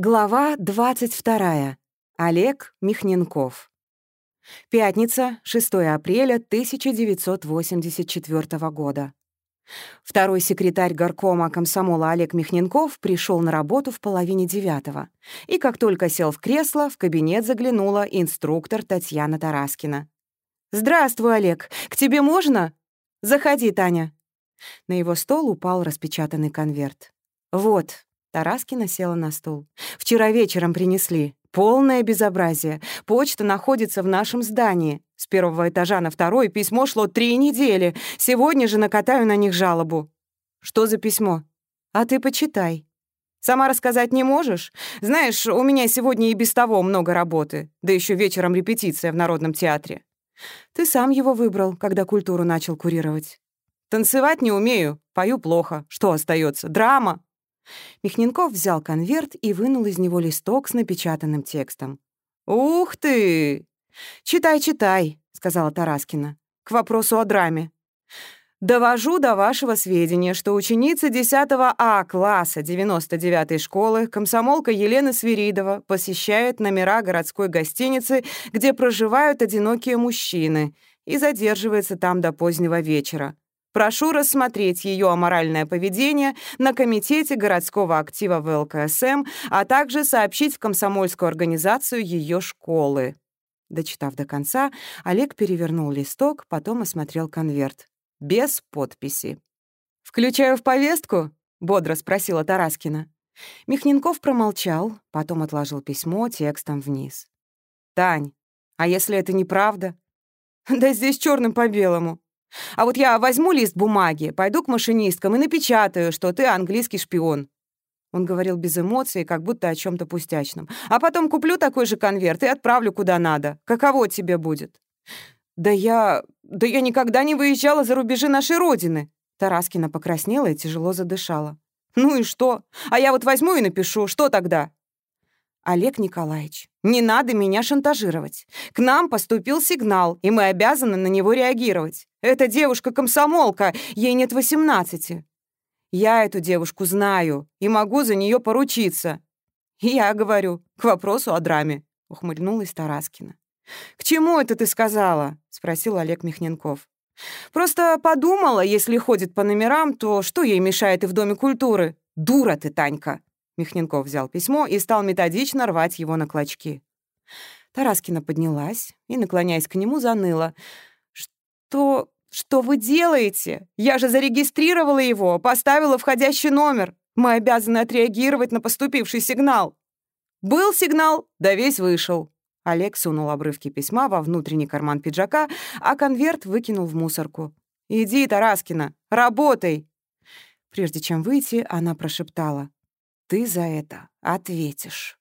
Глава 22. Олег Михненков. Пятница, 6 апреля 1984 года. Второй секретарь горкома комсомола Олег Михненков пришел на работу в половине девятого. И как только сел в кресло, в кабинет заглянула инструктор Татьяна Тараскина. «Здравствуй, Олег. К тебе можно?» «Заходи, Таня». На его стол упал распечатанный конверт. «Вот, Тараскина села на стул. «Вчера вечером принесли. Полное безобразие. Почта находится в нашем здании. С первого этажа на второй письмо шло три недели. Сегодня же накатаю на них жалобу». «Что за письмо?» «А ты почитай». «Сама рассказать не можешь? Знаешь, у меня сегодня и без того много работы. Да еще вечером репетиция в Народном театре». «Ты сам его выбрал, когда культуру начал курировать». «Танцевать не умею, пою плохо. Что остается? Драма. Михненков взял конверт и вынул из него листок с напечатанным текстом. «Ух ты! Читай, читай», — сказала Тараскина. «К вопросу о драме. Довожу до вашего сведения, что ученица 10 А класса 99-й школы комсомолка Елена Свиридова посещает номера городской гостиницы, где проживают одинокие мужчины, и задерживается там до позднего вечера. Прошу рассмотреть ее аморальное поведение на Комитете городского актива в ЛКСМ, а также сообщить в комсомольскую организацию ее школы». Дочитав до конца, Олег перевернул листок, потом осмотрел конверт. Без подписи. «Включаю в повестку?» — бодро спросила Тараскина. Михненков промолчал, потом отложил письмо текстом вниз. «Тань, а если это неправда?» «Да здесь черным по белому. А вот я возьму лист бумаги, пойду к машинисткам и напечатаю, что ты английский шпион». Он говорил без эмоций, как будто о чем то пустячном. «А потом куплю такой же конверт и отправлю куда надо. Каково тебе будет?» «Да я... да я никогда не выезжала за рубежи нашей Родины!» Тараскина покраснела и тяжело задышала. «Ну и что? А я вот возьму и напишу. Что тогда?» «Олег Николаевич, не надо меня шантажировать. К нам поступил сигнал, и мы обязаны на него реагировать. Эта девушка-комсомолка, ей нет восемнадцати. Я эту девушку знаю и могу за нее поручиться. Я говорю, к вопросу о драме», — ухмыльнулась Тараскина. «К чему это ты сказала?» — спросил Олег Михненков. «Просто подумала, если ходит по номерам, то что ей мешает и в Доме культуры? Дура ты, Танька!» Михненков взял письмо и стал методично рвать его на клочки. Тараскина поднялась и, наклоняясь к нему, заныла. «Что... что вы делаете? Я же зарегистрировала его, поставила входящий номер. Мы обязаны отреагировать на поступивший сигнал». «Был сигнал, да весь вышел». Олег сунул обрывки письма во внутренний карман пиджака, а конверт выкинул в мусорку. «Иди, Тараскина, работай!» Прежде чем выйти, она прошептала. Ты за это ответишь.